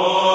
Oh.